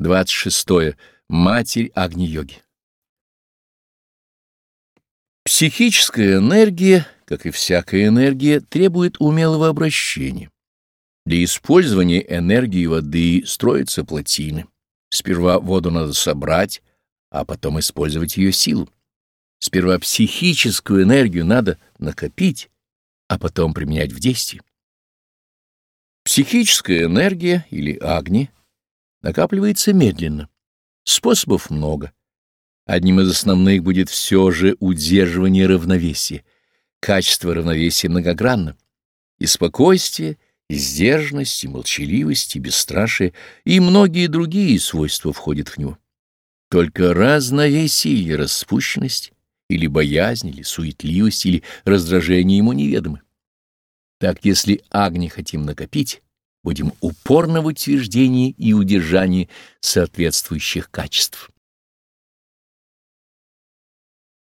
26. Матерь Агни-йоги. Психическая энергия, как и всякая энергия, требует умелого обращения. Для использования энергии воды строятся плотины. Сперва воду надо собрать, а потом использовать ее силу. Сперва психическую энергию надо накопить, а потом применять в действии. Психическая энергия или агни накапливается медленно. Способов много. Одним из основных будет все же удерживание равновесия. Качество равновесия многогранно. И спокойствие, и сдержанность, и молчаливость, и бесстрашие, и многие другие свойства входят в него. Только разновесие или распущенность, или боязнь, или суетливость, или раздражение ему неведомы. Так, если агни хотим накопить, будем упорно в утверждении и удержании соответствующих качеств.